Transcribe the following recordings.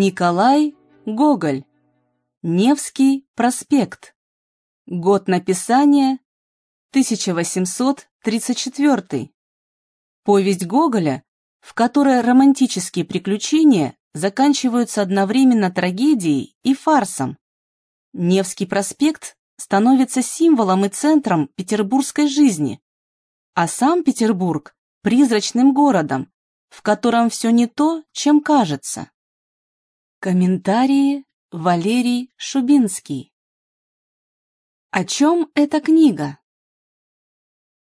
Николай Гоголь. Невский проспект. Год написания 1834. Повесть Гоголя, в которой романтические приключения заканчиваются одновременно трагедией и фарсом. Невский проспект становится символом и центром петербургской жизни, а сам Петербург – призрачным городом, в котором все не то, чем кажется. Комментарии Валерий Шубинский. О чем эта книга?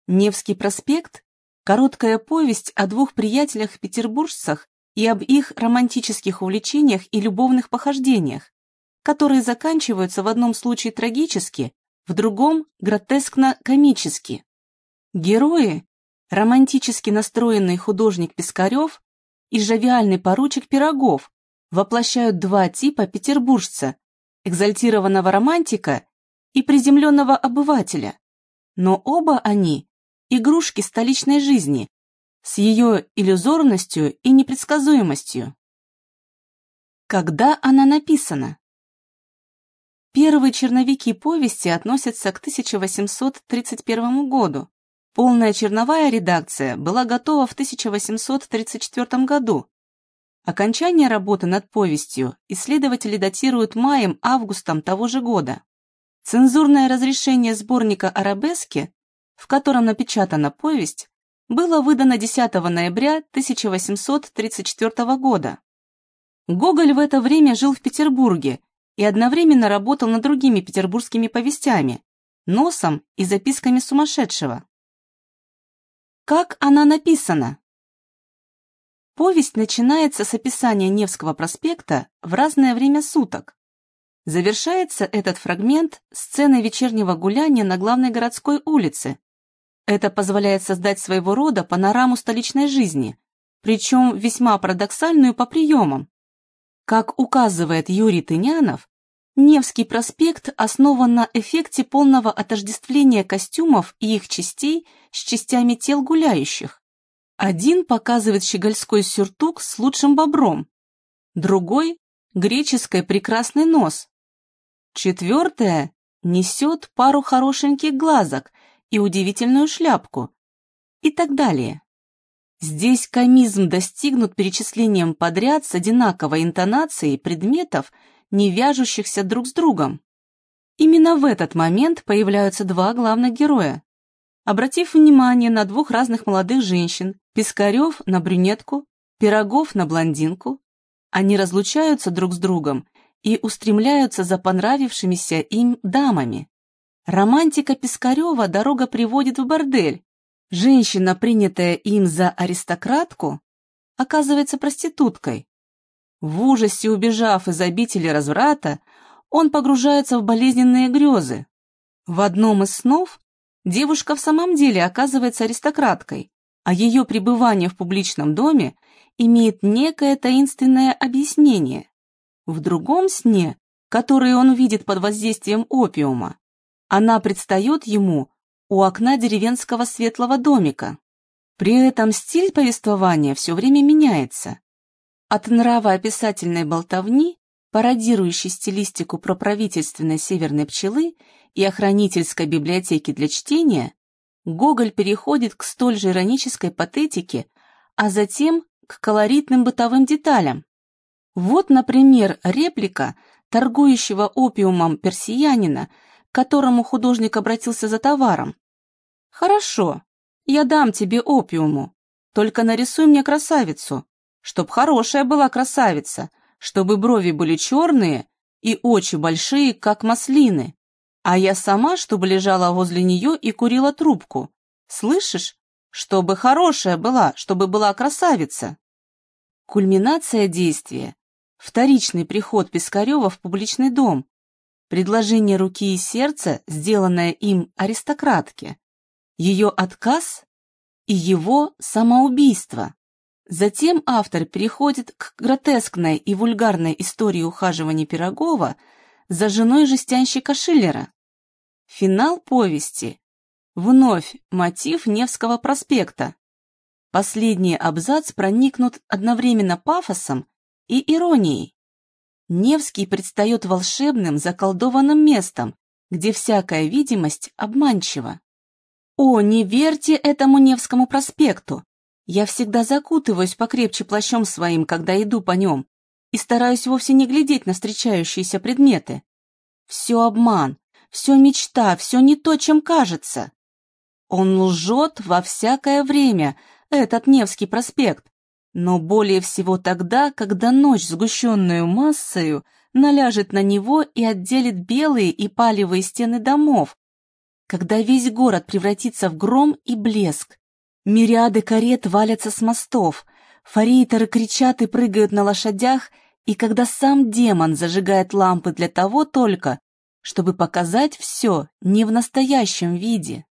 Невский проспект – короткая повесть о двух приятелях-петербуржцах и об их романтических увлечениях и любовных похождениях, которые заканчиваются в одном случае трагически, в другом – гротескно-комически. Герои – романтически настроенный художник Пискарев и жавиальный поручик Пирогов, воплощают два типа петербуржца – экзальтированного романтика и приземленного обывателя. Но оба они – игрушки столичной жизни с ее иллюзорностью и непредсказуемостью. Когда она написана? Первые черновики повести относятся к 1831 году. Полная черновая редакция была готова в 1834 году, Окончание работы над повестью исследователи датируют маем-августом того же года. Цензурное разрешение сборника «Арабески», в котором напечатана повесть, было выдано 10 ноября 1834 года. Гоголь в это время жил в Петербурге и одновременно работал над другими петербургскими повестями «Носом» и записками сумасшедшего. Как она написана? Повесть начинается с описания Невского проспекта в разное время суток. Завершается этот фрагмент сценой вечернего гуляния на главной городской улице. Это позволяет создать своего рода панораму столичной жизни, причем весьма парадоксальную по приемам. Как указывает Юрий Тынянов, Невский проспект основан на эффекте полного отождествления костюмов и их частей с частями тел гуляющих. Один показывает щегольской сюртук с лучшим бобром, другой — греческий прекрасный нос. Четвертое несет пару хорошеньких глазок и удивительную шляпку и так далее. Здесь комизм достигнут перечислением подряд с одинаковой интонацией предметов, не вяжущихся друг с другом. Именно в этот момент появляются два главных героя. Обратив внимание на двух разных молодых женщин, Пискарев на брюнетку, Пирогов на блондинку. Они разлучаются друг с другом и устремляются за понравившимися им дамами. Романтика Пискарева дорога приводит в бордель. Женщина, принятая им за аристократку, оказывается проституткой. В ужасе убежав из обители разврата, он погружается в болезненные грезы. В одном из снов девушка в самом деле оказывается аристократкой, а ее пребывание в публичном доме имеет некое таинственное объяснение. В другом сне, который он видит под воздействием опиума, она предстает ему у окна деревенского светлого домика. При этом стиль повествования все время меняется. От нравоописательной болтовни, пародирующей стилистику проправительственной северной пчелы и охранительской библиотеки для чтения, Гоголь переходит к столь же иронической патетике, а затем к колоритным бытовым деталям. Вот, например, реплика торгующего опиумом персиянина, к которому художник обратился за товаром. «Хорошо, я дам тебе опиуму, только нарисуй мне красавицу, чтоб хорошая была красавица, чтобы брови были черные и очи большие, как маслины, а я сама, чтобы лежала возле нее и курила трубку. Слышишь? Чтобы хорошая была, чтобы была красавица. Кульминация действия. Вторичный приход Пискарева в публичный дом. Предложение руки и сердца, сделанное им аристократке. Ее отказ и его самоубийство. Затем автор переходит к гротескной и вульгарной истории ухаживания Пирогова – за женой жестянщика Шиллера. Финал повести. Вновь мотив Невского проспекта. Последний абзац проникнут одновременно пафосом и иронией. Невский предстает волшебным, заколдованным местом, где всякая видимость обманчива. О, не верьте этому Невскому проспекту! Я всегда закутываюсь покрепче плащом своим, когда иду по нем, и стараюсь вовсе не глядеть на встречающиеся предметы. Все обман, все мечта, все не то, чем кажется. Он лжет во всякое время, этот Невский проспект, но более всего тогда, когда ночь, сгущенную массою, наляжет на него и отделит белые и палевые стены домов, когда весь город превратится в гром и блеск. Мириады карет валятся с мостов, форейтеры кричат и прыгают на лошадях, и когда сам демон зажигает лампы для того только, чтобы показать все не в настоящем виде.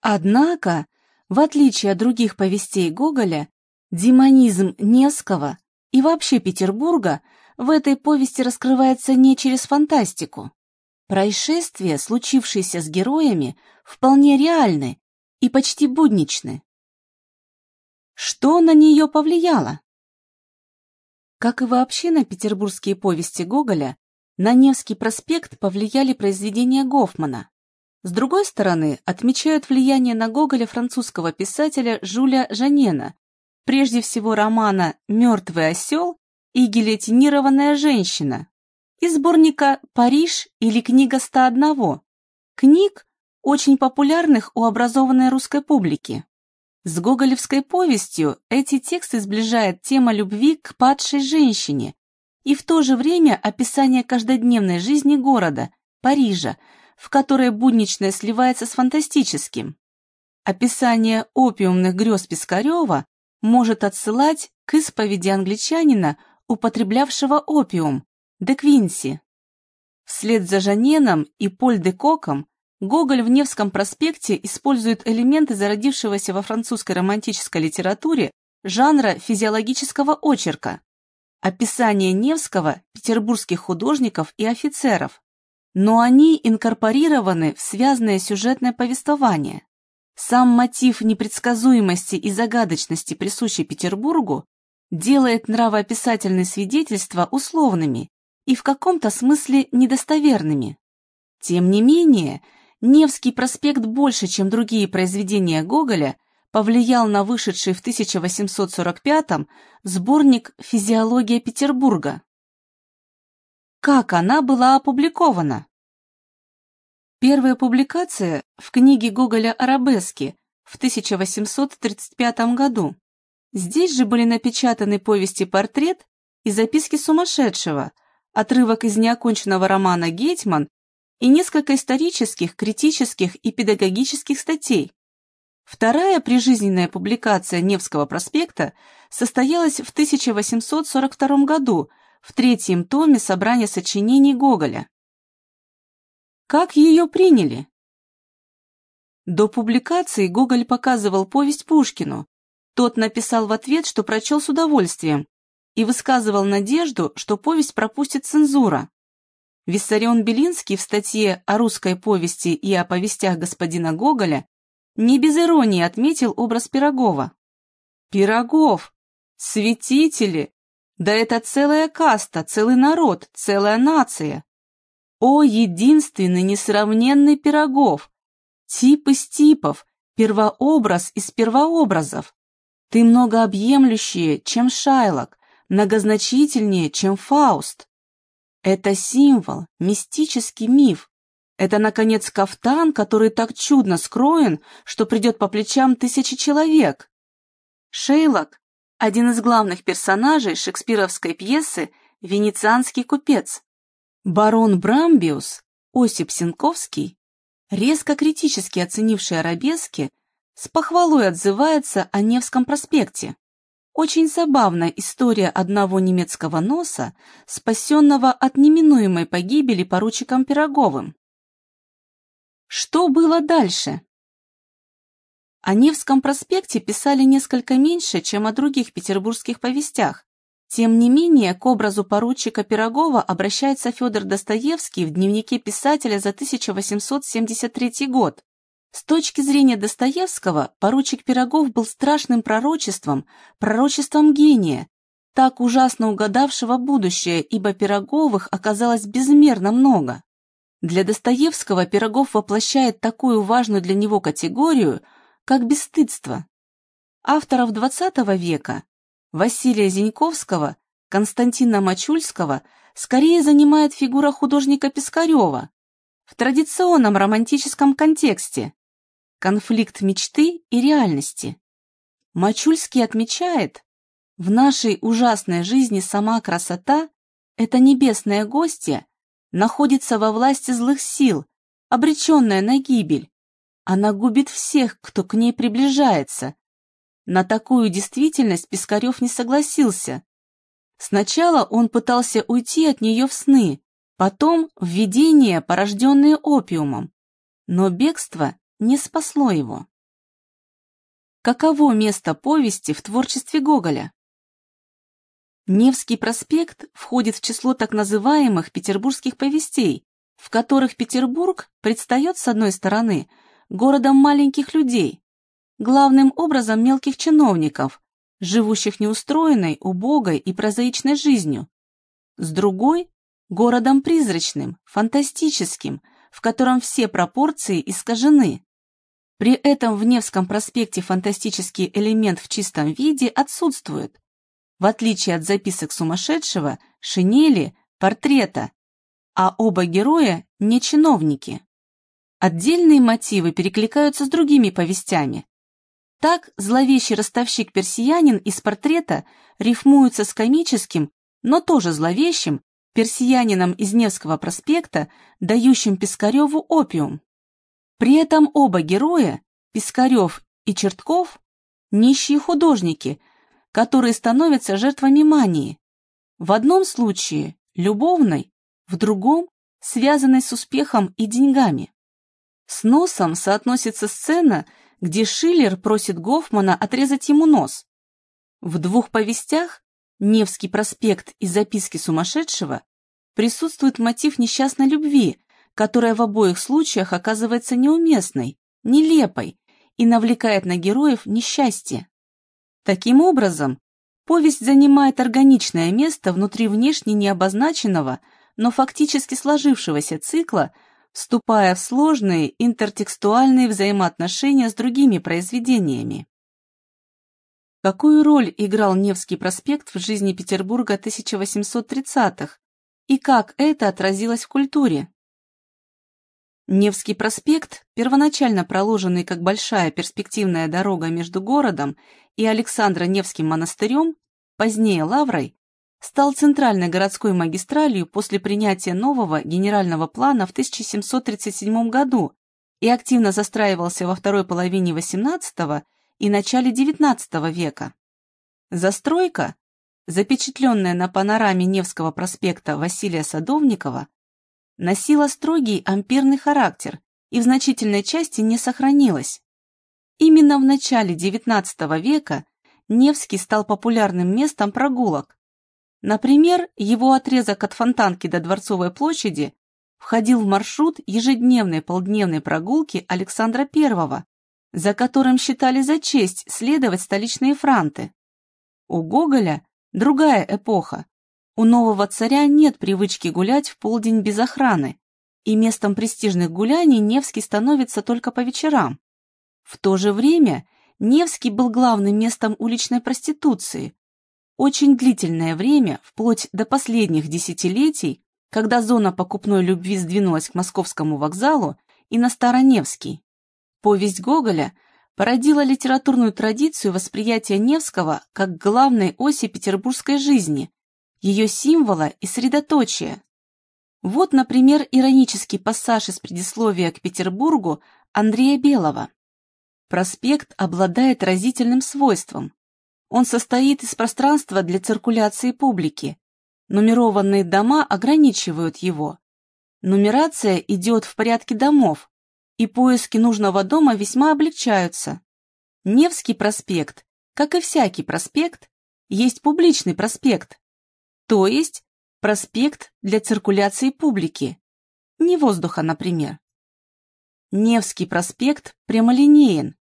Однако, в отличие от других повестей Гоголя, демонизм Невского и вообще Петербурга в этой повести раскрывается не через фантастику. Происшествия, случившиеся с героями, вполне реальны и почти будничны. Что на нее повлияло? Как и вообще на петербургские повести Гоголя, на Невский проспект повлияли произведения Гофмана, с другой стороны, отмечают влияние на Гоголя французского писателя Жюля Жанена, прежде всего романа «Мертвый осел» и «Гильотинированная женщина» из сборника «Париж» или «Книга 101», книг, очень популярных у образованной русской публики. С гоголевской повестью эти тексты сближает тема любви к падшей женщине и в то же время описание каждодневной жизни города, Парижа, в которой будничное сливается с фантастическим. Описание опиумных грез Пискарева может отсылать к исповеди англичанина, употреблявшего опиум, де Квинси. Вслед за Жаненом и Поль де Коком Гоголь в Невском проспекте использует элементы зародившегося во французской романтической литературе жанра физиологического очерка, описание Невского, петербургских художников и офицеров, но они инкорпорированы в связанное сюжетное повествование. Сам мотив непредсказуемости и загадочности, присущий Петербургу, делает нравоописательные свидетельства условными и в каком-то смысле недостоверными. Тем не менее, Невский проспект больше, чем другие произведения Гоголя, повлиял на вышедший в 1845 сборник «Физиология Петербурга», как она была опубликована. Первая публикация в книге Гоголя «Арабески» в 1835 году. Здесь же были напечатаны повести «Портрет» и записки сумасшедшего, отрывок из неоконченного романа «Гетьман» и несколько исторических, критических и педагогических статей. Вторая прижизненная публикация Невского проспекта состоялась в 1842 году в третьем томе собрания сочинений Гоголя. Как ее приняли? До публикации Гоголь показывал повесть Пушкину. Тот написал в ответ, что прочел с удовольствием, и высказывал надежду, что повесть пропустит цензура. Виссарион Белинский в статье о русской повести и о повестях господина Гоголя не без иронии отметил образ Пирогова. Пирогов! Святители! Да это целая каста, целый народ, целая нация. О, единственный несравненный Пирогов! Тип из типов, первообраз из первообразов. Ты многообъемлющее, чем Шайлок, многозначительнее, чем Фауст. Это символ, мистический миф. Это, наконец, кафтан, который так чудно скроен, что придет по плечам тысячи человек. Шейлок один из главных персонажей шекспировской пьесы «Венецианский купец». Барон Брамбиус, Осип Сенковский, резко критически оценивший арабески, с похвалой отзывается о Невском проспекте. Очень забавная история одного немецкого носа, спасенного от неминуемой погибели поручиком Пироговым. Что было дальше? О Невском проспекте писали несколько меньше, чем о других петербургских повестях. Тем не менее, к образу поручика Пирогова обращается Федор Достоевский в дневнике писателя за 1873 год. С точки зрения Достоевского, поручик Пирогов был страшным пророчеством, пророчеством гения, так ужасно угадавшего будущее, ибо Пироговых оказалось безмерно много. Для Достоевского Пирогов воплощает такую важную для него категорию, как бесстыдство. Авторов XX века Василия Зиньковского, Константина Мачульского скорее занимает фигура художника Пискарева в традиционном романтическом контексте конфликт мечты и реальности. Мачульский отмечает, в нашей ужасной жизни сама красота, это небесная гостья, находится во власти злых сил, обреченная на гибель. Она губит всех, кто к ней приближается. На такую действительность Пискарев не согласился. Сначала он пытался уйти от нее в сны, потом в видения, порожденные опиумом. Но бегство не спасло его. Каково место повести в творчестве Гоголя? Невский проспект входит в число так называемых петербургских повестей, в которых Петербург предстает, с одной стороны, городом маленьких людей, главным образом мелких чиновников, живущих неустроенной, убогой и прозаичной жизнью, с другой – городом призрачным, фантастическим, в котором все пропорции искажены. При этом в Невском проспекте фантастический элемент в чистом виде отсутствует, в отличие от записок сумасшедшего, шинели, портрета, а оба героя не чиновники. Отдельные мотивы перекликаются с другими повестями. Так зловещий ростовщик-персиянин из портрета рифмуется с комическим, но тоже зловещим, персиянином из Невского проспекта, дающим Пискареву опиум. При этом оба героя, Пискарев и Чертков, нищие художники – которые становятся жертвами мании. В одном случае – любовной, в другом – связанной с успехом и деньгами. С носом соотносится сцена, где Шиллер просит Гофмана отрезать ему нос. В двух повестях «Невский проспект» и «Записки сумасшедшего» присутствует мотив несчастной любви, которая в обоих случаях оказывается неуместной, нелепой и навлекает на героев несчастье. Таким образом, повесть занимает органичное место внутри внешне необозначенного, но фактически сложившегося цикла, вступая в сложные интертекстуальные взаимоотношения с другими произведениями. Какую роль играл Невский проспект в жизни Петербурга 1830-х и как это отразилось в культуре? Невский проспект, первоначально проложенный как большая перспективная дорога между городом и Александро-Невским монастырем, позднее Лаврой, стал центральной городской магистралью после принятия нового генерального плана в 1737 году и активно застраивался во второй половине XVIII и начале XIX века. Застройка, запечатленная на панораме Невского проспекта Василия Садовникова, носила строгий ампирный характер и в значительной части не сохранилась. Именно в начале XIX века Невский стал популярным местом прогулок. Например, его отрезок от Фонтанки до Дворцовой площади входил в маршрут ежедневной полдневной прогулки Александра I, за которым считали за честь следовать столичные франты. У Гоголя другая эпоха, у нового царя нет привычки гулять в полдень без охраны, и местом престижных гуляний Невский становится только по вечерам. В то же время Невский был главным местом уличной проституции. Очень длительное время, вплоть до последних десятилетий, когда зона покупной любви сдвинулась к московскому вокзалу и на Староневский. Повесть Гоголя породила литературную традицию восприятия Невского как главной оси петербургской жизни, ее символа и средоточия. Вот, например, иронический пассаж из предисловия к Петербургу Андрея Белого. Проспект обладает разительным свойством. Он состоит из пространства для циркуляции публики. Нумерованные дома ограничивают его. Нумерация идет в порядке домов, и поиски нужного дома весьма облегчаются. Невский проспект, как и всякий проспект, есть публичный проспект, то есть проспект для циркуляции публики. Не воздуха, например. Невский проспект прямолинеен,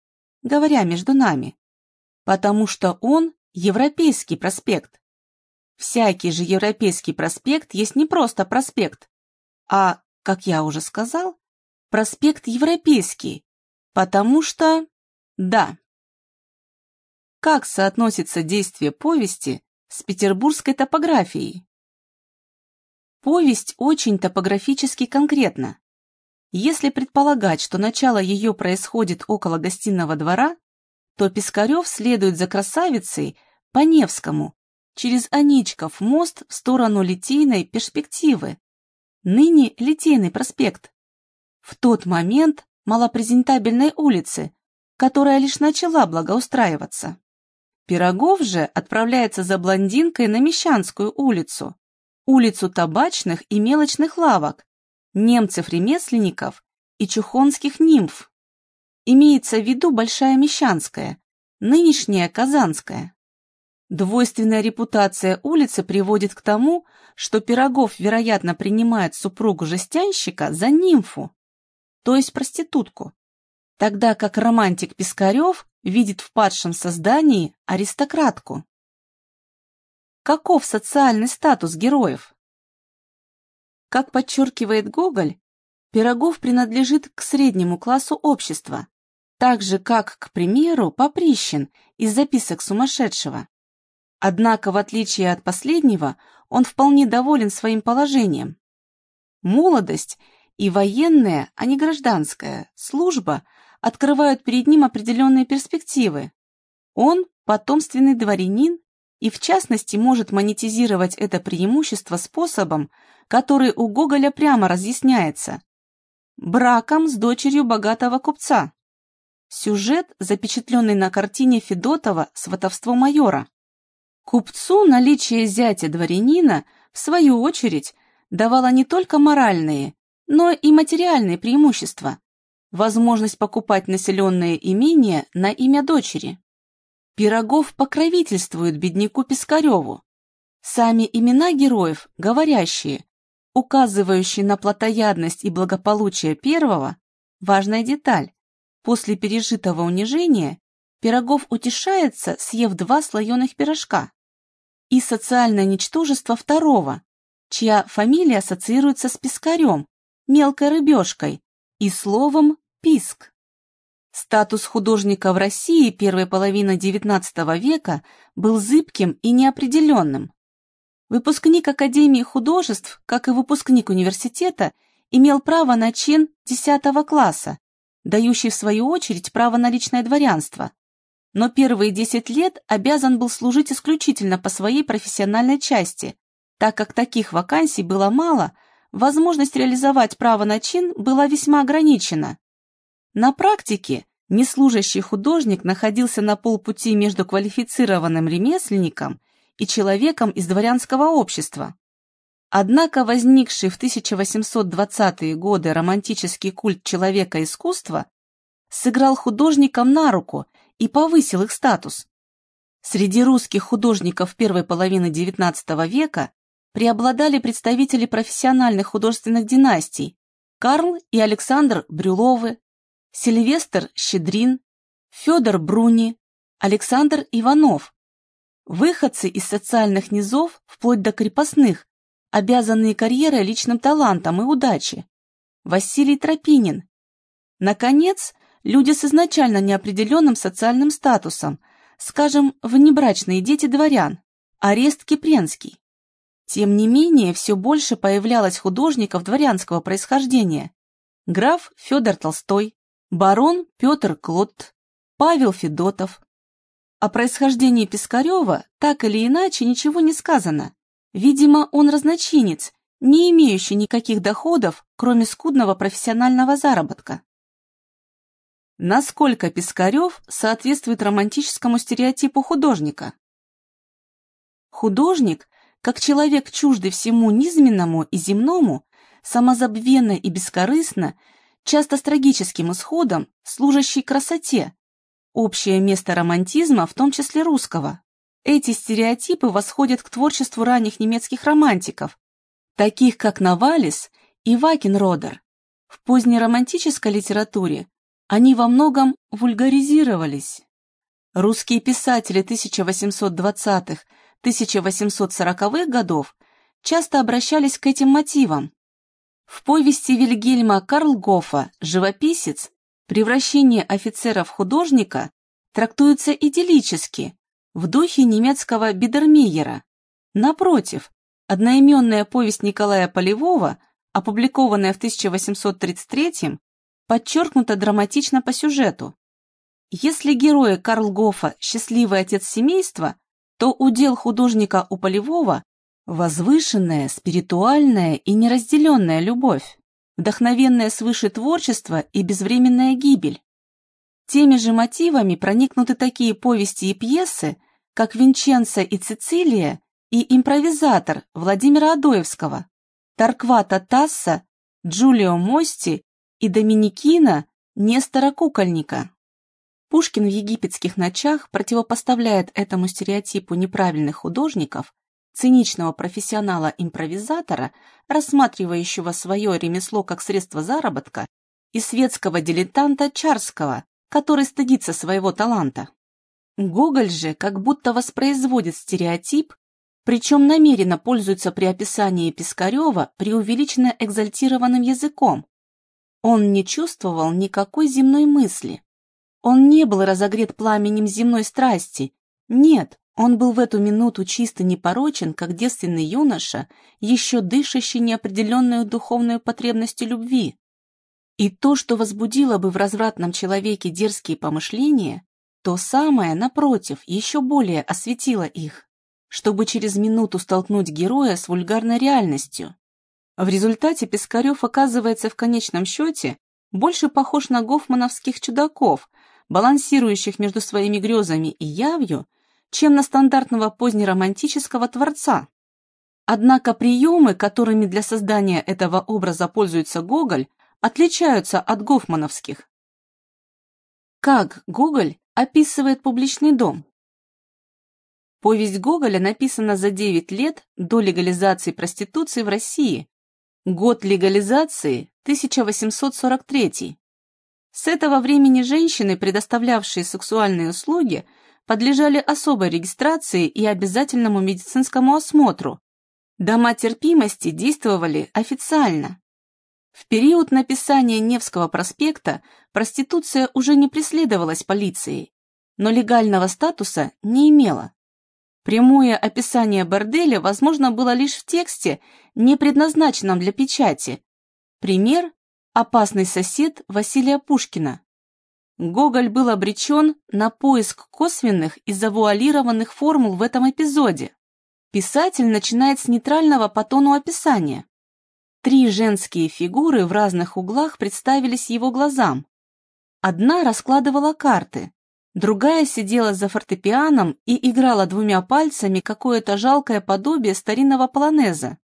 говоря между нами, потому что он Европейский проспект. Всякий же Европейский проспект есть не просто проспект, а, как я уже сказал, проспект Европейский, потому что... Да. Как соотносится действие повести с петербургской топографией? Повесть очень топографически конкретна. Если предполагать, что начало ее происходит около гостиного двора, то Пискарев следует за красавицей по Невскому, через Аничков мост в сторону Литейной перспективы, ныне Литейный проспект. В тот момент малопрезентабельной улицы, которая лишь начала благоустраиваться. Пирогов же отправляется за блондинкой на Мещанскую улицу, улицу табачных и мелочных лавок, немцев-ремесленников и чухонских нимф. Имеется в виду Большая Мещанская, нынешняя Казанская. Двойственная репутация улицы приводит к тому, что Пирогов, вероятно, принимает супругу жестянщика за нимфу, то есть проститутку, тогда как романтик Пискарев видит в падшем создании аристократку. Каков социальный статус героев? Как подчеркивает Гоголь, Пирогов принадлежит к среднему классу общества, так же как, к примеру, Поприщин из записок сумасшедшего. Однако, в отличие от последнего, он вполне доволен своим положением. Молодость и военная, а не гражданская, служба открывают перед ним определенные перспективы. Он – потомственный дворянин и, в частности, может монетизировать это преимущество способом, который у Гоголя прямо разъясняется – браком с дочерью богатого купца. Сюжет, запечатленный на картине Федотова «Сватовство майора». Купцу наличие зятя дворянина, в свою очередь, давало не только моральные, но и материальные преимущества. Возможность покупать населенные имения на имя дочери. Пирогов покровительствует бедняку Пискареву. Сами имена героев, говорящие, указывающие на плотоядность и благополучие первого, важная деталь. После пережитого унижения Пирогов утешается, съев два слоеных пирожка. И социальное ничтожество второго, чья фамилия ассоциируется с пискарем, мелкой рыбешкой, и словом «писк». Статус художника в России первой половины XIX века был зыбким и неопределенным. Выпускник Академии художеств, как и выпускник университета, имел право на чин 10 класса, дающий в свою очередь право на личное дворянство но первые 10 лет обязан был служить исключительно по своей профессиональной части. Так как таких вакансий было мало, возможность реализовать право на чин была весьма ограничена. На практике неслужащий художник находился на полпути между квалифицированным ремесленником и человеком из дворянского общества. Однако возникший в 1820-е годы романтический культ человека-искусства сыграл художникам на руку и повысил их статус. Среди русских художников первой половины XIX века преобладали представители профессиональных художественных династий Карл и Александр Брюловы, Сильвестр Щедрин, Федор Бруни, Александр Иванов, выходцы из социальных низов, вплоть до крепостных, обязанные карьерой личным талантом и удачей, Василий Тропинин. Наконец, люди с изначально неопределенным социальным статусом, скажем, внебрачные дети дворян, арест Кипренский. Тем не менее, все больше появлялось художников дворянского происхождения. Граф Федор Толстой, барон Петр Клод, Павел Федотов. О происхождении Пискарева так или иначе ничего не сказано. Видимо, он разночинец, не имеющий никаких доходов, кроме скудного профессионального заработка. Насколько Пискарев соответствует романтическому стереотипу художника? Художник, как человек чуждый всему низменному и земному, самозабвенно и бескорыстно, часто с трагическим исходом, служащий красоте, общее место романтизма, в том числе русского. Эти стереотипы восходят к творчеству ранних немецких романтиков, таких как Навалис и Вакенродер. В позднеромантической литературе они во многом вульгаризировались. Русские писатели 1840-х годов часто обращались к этим мотивам. В повести Вильгельма Карлгофа «Живописец» превращение офицера в художника трактуется идиллически, в духе немецкого Бидермейера. Напротив, одноименная повесть Николая Полевого, опубликованная в 1833 подчеркнута драматично по сюжету. Если герои Карл Гофа счастливый отец семейства, то удел художника у Полевого возвышенная, спиритуальная и неразделенная любовь, вдохновенное свыше творчество и безвременная гибель. Теми же мотивами проникнуты такие повести и пьесы, как «Винченцо и Цицилия» и «Импровизатор» Владимира Адоевского, Тарквата Тасса, Джулио Мости и Доминикина Нестора Кукольника. Пушкин в египетских ночах противопоставляет этому стереотипу неправильных художников циничного профессионала-импровизатора, рассматривающего свое ремесло как средство заработка, и светского дилетанта Чарского, который стыдится своего таланта. Гоголь же как будто воспроизводит стереотип, причем намеренно пользуется при описании Пискарева преувеличенно экзальтированным языком, он не чувствовал никакой земной мысли. Он не был разогрет пламенем земной страсти. Нет, он был в эту минуту чисто непорочен, как девственный юноша, еще дышащий неопределенную духовную потребностью любви. И то, что возбудило бы в развратном человеке дерзкие помышления, то самое, напротив, еще более осветило их, чтобы через минуту столкнуть героя с вульгарной реальностью. В результате Пискарев оказывается в конечном счете больше похож на гофмановских чудаков, балансирующих между своими грезами и явью, чем на стандартного позднеромантического творца. Однако приемы, которыми для создания этого образа пользуется Гоголь, отличаются от гофмановских. Как Гоголь описывает публичный дом? Повесть Гоголя написана за 9 лет до легализации проституции в России Год легализации 1843. С этого времени женщины, предоставлявшие сексуальные услуги, подлежали особой регистрации и обязательному медицинскому осмотру. Дома терпимости действовали официально. В период написания Невского проспекта проституция уже не преследовалась полицией, но легального статуса не имела. Прямое описание борделя возможно было лишь в тексте, не предназначенном для печати. Пример – опасный сосед Василия Пушкина. Гоголь был обречен на поиск косвенных и завуалированных формул в этом эпизоде. Писатель начинает с нейтрального по тону описания. Три женские фигуры в разных углах представились его глазам. Одна раскладывала карты, Другая сидела за фортепианом и играла двумя пальцами какое-то жалкое подобие старинного полонеза.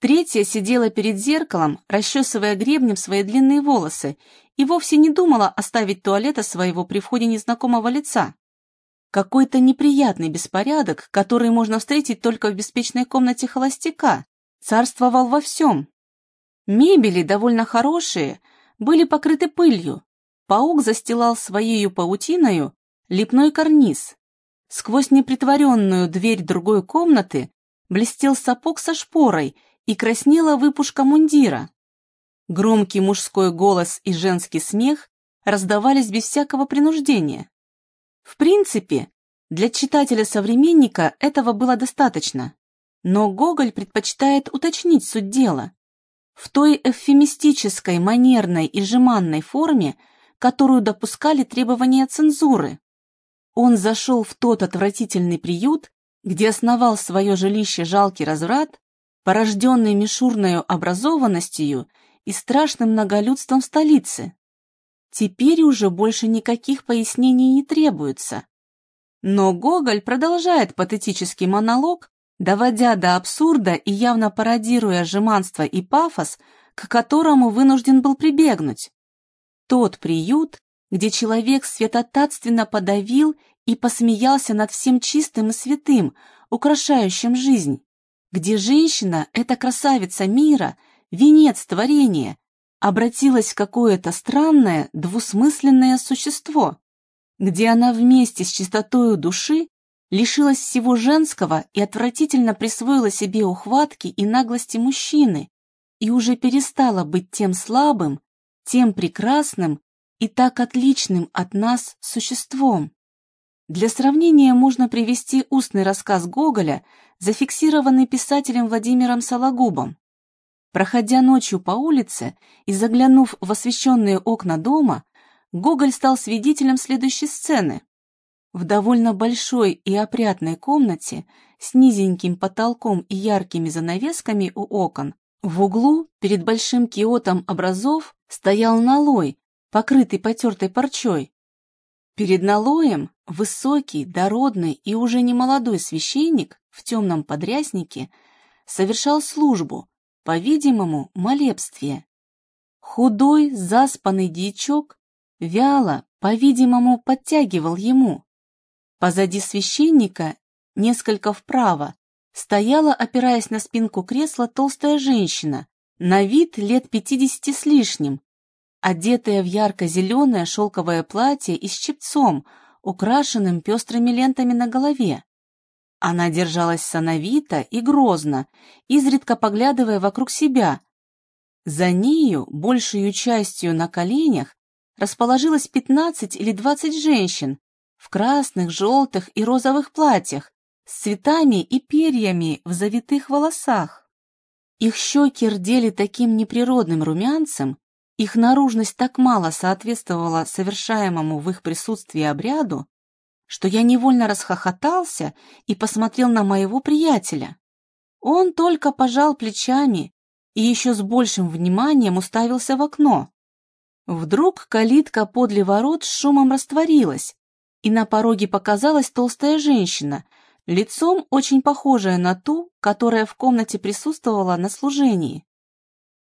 Третья сидела перед зеркалом, расчесывая гребнем свои длинные волосы, и вовсе не думала оставить туалета своего при входе незнакомого лица. Какой-то неприятный беспорядок, который можно встретить только в беспечной комнате холостяка, царствовал во всем. Мебели, довольно хорошие, были покрыты пылью, Паук застилал своею паутиною лепной карниз. Сквозь непритворенную дверь другой комнаты блестел сапог со шпорой и краснела выпушка мундира. Громкий мужской голос и женский смех раздавались без всякого принуждения. В принципе, для читателя-современника этого было достаточно, но Гоголь предпочитает уточнить суть дела. В той эвфемистической, манерной и жеманной форме, которую допускали требования цензуры. Он зашел в тот отвратительный приют, где основал свое жилище жалкий разврат, порожденный мишурной образованностью и страшным многолюдством столицы. Теперь уже больше никаких пояснений не требуется. Но Гоголь продолжает патетический монолог, доводя до абсурда и явно пародируя жеманство и пафос, к которому вынужден был прибегнуть. Тот приют, где человек святотатственно подавил и посмеялся над всем чистым и святым, украшающим жизнь, где женщина, эта красавица мира, венец творения, обратилась в какое-то странное, двусмысленное существо, где она вместе с чистотою души лишилась всего женского и отвратительно присвоила себе ухватки и наглости мужчины и уже перестала быть тем слабым, тем прекрасным и так отличным от нас существом. Для сравнения можно привести устный рассказ Гоголя, зафиксированный писателем Владимиром Сологубом. Проходя ночью по улице и заглянув в освещенные окна дома, Гоголь стал свидетелем следующей сцены. В довольно большой и опрятной комнате с низеньким потолком и яркими занавесками у окон в углу перед большим киотом образов стоял налой, покрытый потертой парчой. Перед налоем высокий, дородный и уже немолодой священник в темном подряснике совершал службу, по-видимому, молебствие. Худой, заспанный дьячок вяло, по-видимому, подтягивал ему. Позади священника, несколько вправо, стояла, опираясь на спинку кресла, толстая женщина, на вид лет пятидесяти с лишним, одетая в ярко-зеленое шелковое платье и с чепцом, украшенным пестрыми лентами на голове. Она держалась сановито и грозно, изредка поглядывая вокруг себя. За нею, большую частью на коленях, расположилось пятнадцать или двадцать женщин, в красных, желтых и розовых платьях, с цветами и перьями в завитых волосах. Их щеки рдели таким неприродным румянцем, их наружность так мало соответствовала совершаемому в их присутствии обряду, что я невольно расхохотался и посмотрел на моего приятеля. Он только пожал плечами и еще с большим вниманием уставился в окно. Вдруг калитка подле ворот с шумом растворилась, и на пороге показалась толстая женщина, лицом очень похожая на ту, которая в комнате присутствовала на служении.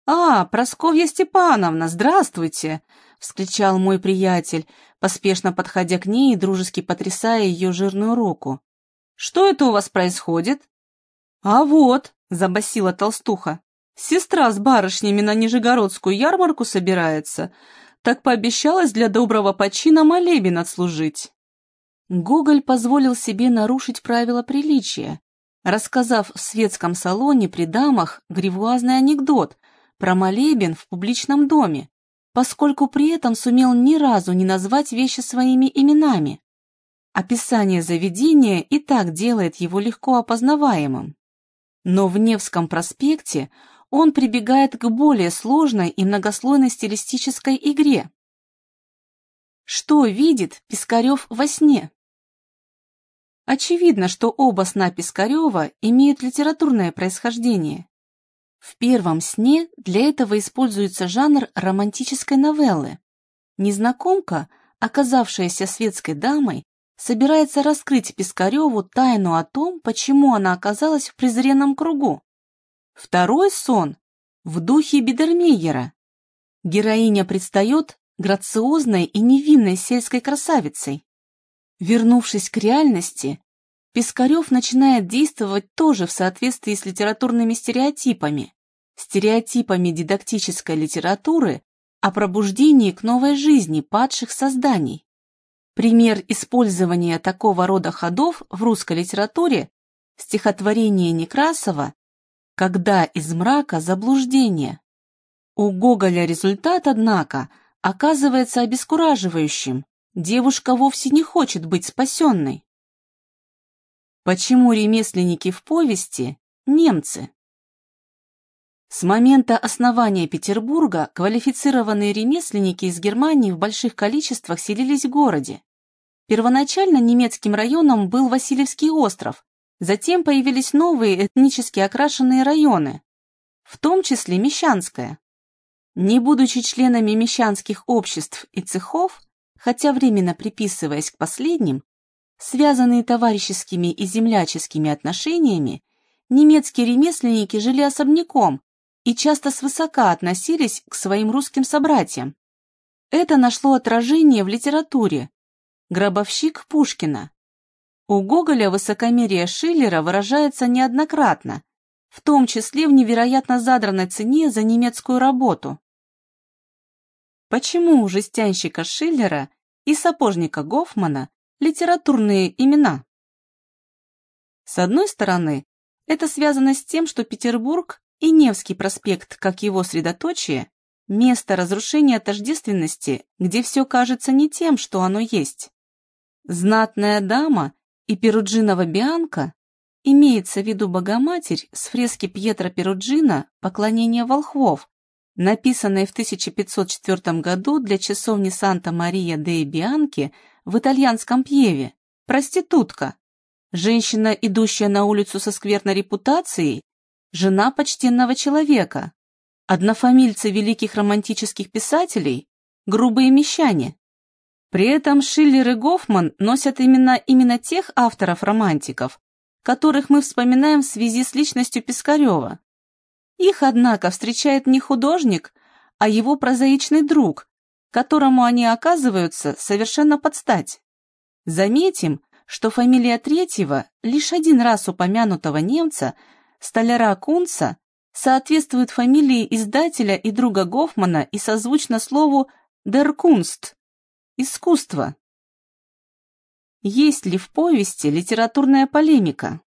«А, Просковья Степановна, здравствуйте!» — вскричал мой приятель, поспешно подходя к ней и дружески потрясая ее жирную руку. «Что это у вас происходит?» «А вот», — забасила толстуха, — «сестра с барышнями на Нижегородскую ярмарку собирается, так пообещалась для доброго почина молебен отслужить». Гоголь позволил себе нарушить правила приличия, рассказав в светском салоне при дамах гривуазный анекдот про молебен в публичном доме, поскольку при этом сумел ни разу не назвать вещи своими именами. Описание заведения и так делает его легко опознаваемым. Но в Невском проспекте он прибегает к более сложной и многослойной стилистической игре. Что видит Пискарев во сне? Очевидно, что оба сна Пискарева имеют литературное происхождение. В первом сне для этого используется жанр романтической новеллы. Незнакомка, оказавшаяся светской дамой, собирается раскрыть Пискареву тайну о том, почему она оказалась в презренном кругу. Второй сон в духе Бидермейера. Героиня предстает грациозной и невинной сельской красавицей. Вернувшись к реальности, Пискарев начинает действовать тоже в соответствии с литературными стереотипами, стереотипами дидактической литературы о пробуждении к новой жизни падших созданий. Пример использования такого рода ходов в русской литературе – стихотворение Некрасова «Когда из мрака заблуждение». У Гоголя результат, однако, оказывается обескураживающим, девушка вовсе не хочет быть спасенной. Почему ремесленники в повести – немцы? С момента основания Петербурга квалифицированные ремесленники из Германии в больших количествах селились в городе. Первоначально немецким районом был Васильевский остров, затем появились новые этнически окрашенные районы, в том числе Мещанское. Не будучи членами мещанских обществ и цехов, хотя временно приписываясь к последним, связанные товарищескими и земляческими отношениями, немецкие ремесленники жили особняком и часто свысока относились к своим русским собратьям. Это нашло отражение в литературе. Гробовщик Пушкина. У Гоголя высокомерие Шиллера выражается неоднократно, в том числе в невероятно задранной цене за немецкую работу. Почему у жестянщика Шиллера и сапожника Гофмана литературные имена? С одной стороны, это связано с тем, что Петербург и Невский проспект, как его средоточие, место разрушения тождественности, где все кажется не тем, что оно есть. Знатная дама и Перуджинова Бианка имеется в виду Богоматерь с фрески Пьетро Перуджина «Поклонение волхвов», написанной в 1504 году для часовни Санта-Мария де Бианки в итальянском Пьеве, проститутка, женщина, идущая на улицу со скверной репутацией, жена почтенного человека, однофамильцы великих романтических писателей, грубые мещане. При этом Шиллер и Гофман носят именно именно тех авторов-романтиков, которых мы вспоминаем в связи с личностью Пискарева. Их, однако, встречает не художник, а его прозаичный друг, которому они оказываются совершенно под стать. Заметим, что фамилия третьего, лишь один раз упомянутого немца, столяра Кунца, соответствует фамилии издателя и друга Гофмана и созвучно слову «der Kunst» – искусство. Есть ли в повести литературная полемика?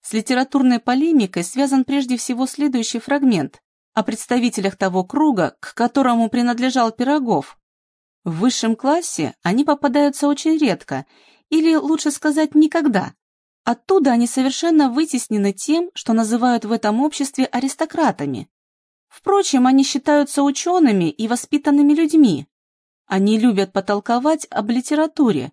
С литературной полемикой связан прежде всего следующий фрагмент о представителях того круга, к которому принадлежал Пирогов. В высшем классе они попадаются очень редко, или лучше сказать никогда. Оттуда они совершенно вытеснены тем, что называют в этом обществе аристократами. Впрочем, они считаются учеными и воспитанными людьми. Они любят потолковать об литературе,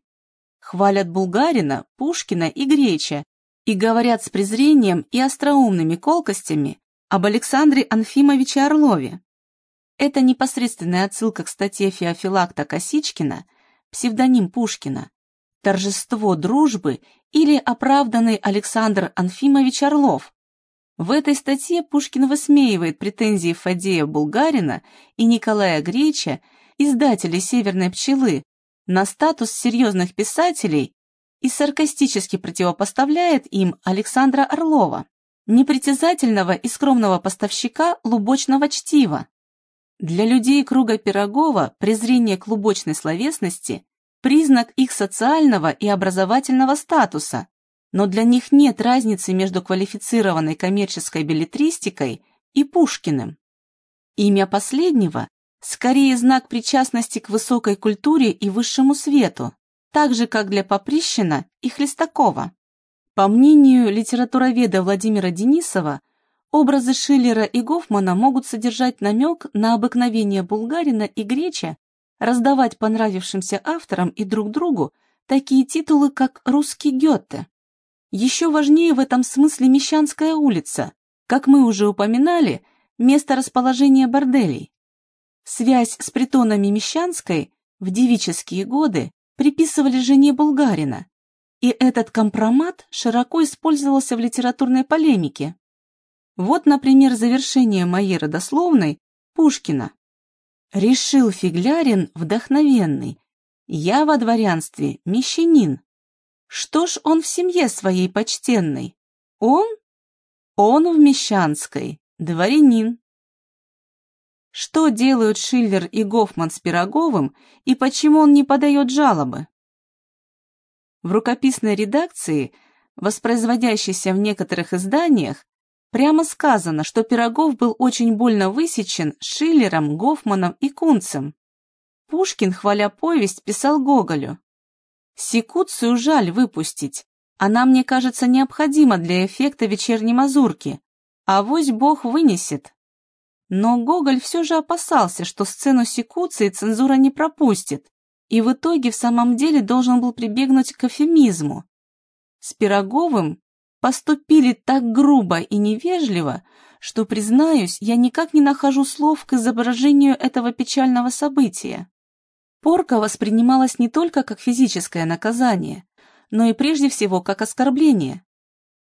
хвалят Булгарина, Пушкина и Греча и говорят с презрением и остроумными колкостями об Александре Анфимовиче Орлове. Это непосредственная отсылка к статье Феофилакта Косичкина, псевдоним Пушкина, «Торжество дружбы» или оправданный Александр Анфимович Орлов. В этой статье Пушкин высмеивает претензии Фадея Булгарина и Николая Греча, издателей «Северной пчелы», на статус серьезных писателей и саркастически противопоставляет им Александра Орлова, непритязательного и скромного поставщика лубочного чтива. Для людей круга Пирогова презрение к лубочной словесности – признак их социального и образовательного статуса, но для них нет разницы между квалифицированной коммерческой билетристикой и Пушкиным. Имя последнего – скорее знак причастности к высокой культуре и высшему свету, так же, как для Поприщина и Хлестакова. По мнению литературоведа Владимира Денисова, Образы Шиллера и Гофмана могут содержать намек на обыкновение Булгарина и Греча раздавать понравившимся авторам и друг другу такие титулы, как «Русский Гёте». Еще важнее в этом смысле Мещанская улица, как мы уже упоминали, место расположения борделей. Связь с притонами Мещанской в девические годы приписывали жене Булгарина, и этот компромат широко использовался в литературной полемике. Вот, например, завершение моей родословной Пушкина. Решил фиглярин вдохновенный, я во дворянстве мещанин. Что ж он в семье своей почтенной? Он? Он в Мещанской, дворянин. Что делают Шиллер и Гофман с Пироговым и почему он не подает жалобы? В рукописной редакции, воспроизводящейся в некоторых изданиях, Прямо сказано, что Пирогов был очень больно высечен Шиллером, Гофманом и Кунцем. Пушкин, хваля повесть, писал Гоголю. «Секуцию жаль выпустить. Она, мне кажется, необходима для эффекта вечерней мазурки. А вось Бог вынесет». Но Гоголь все же опасался, что сцену секуции цензура не пропустит, и в итоге в самом деле должен был прибегнуть к эфемизму. С Пироговым поступили так грубо и невежливо, что, признаюсь, я никак не нахожу слов к изображению этого печального события. Порка воспринималась не только как физическое наказание, но и прежде всего как оскорбление.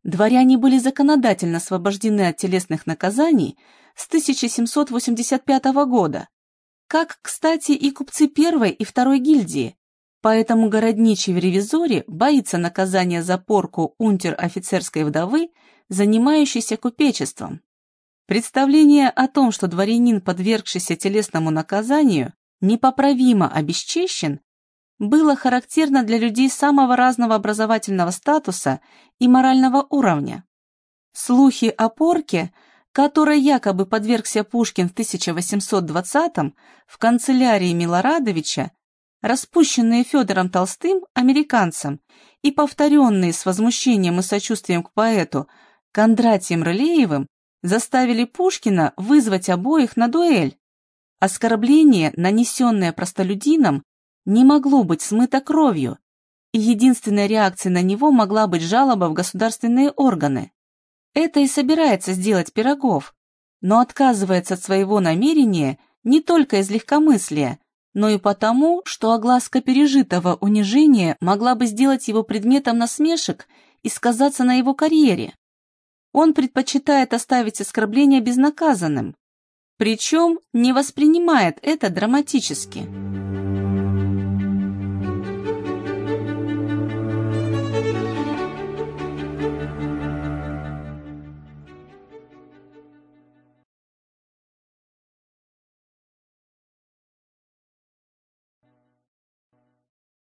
Дворяне были законодательно освобождены от телесных наказаний с 1785 года, как, кстати, и купцы первой и второй гильдии, Поэтому городничий в ревизоре боится наказания за порку унтер-офицерской вдовы, занимающейся купечеством. Представление о том, что дворянин, подвергшийся телесному наказанию, непоправимо обесчещен, было характерно для людей самого разного образовательного статуса и морального уровня. Слухи о порке, которой якобы подвергся Пушкин в 1820-м в канцелярии Милорадовича, распущенные Федором Толстым, американцем, и повторенные с возмущением и сочувствием к поэту Кондратием Рылеевым, заставили Пушкина вызвать обоих на дуэль. Оскорбление, нанесенное простолюдинам, не могло быть смыто кровью, и единственной реакцией на него могла быть жалоба в государственные органы. Это и собирается сделать Пирогов, но отказывается от своего намерения не только из легкомыслия, но и потому, что огласка пережитого унижения могла бы сделать его предметом насмешек и сказаться на его карьере. Он предпочитает оставить оскорбление безнаказанным, причем не воспринимает это драматически.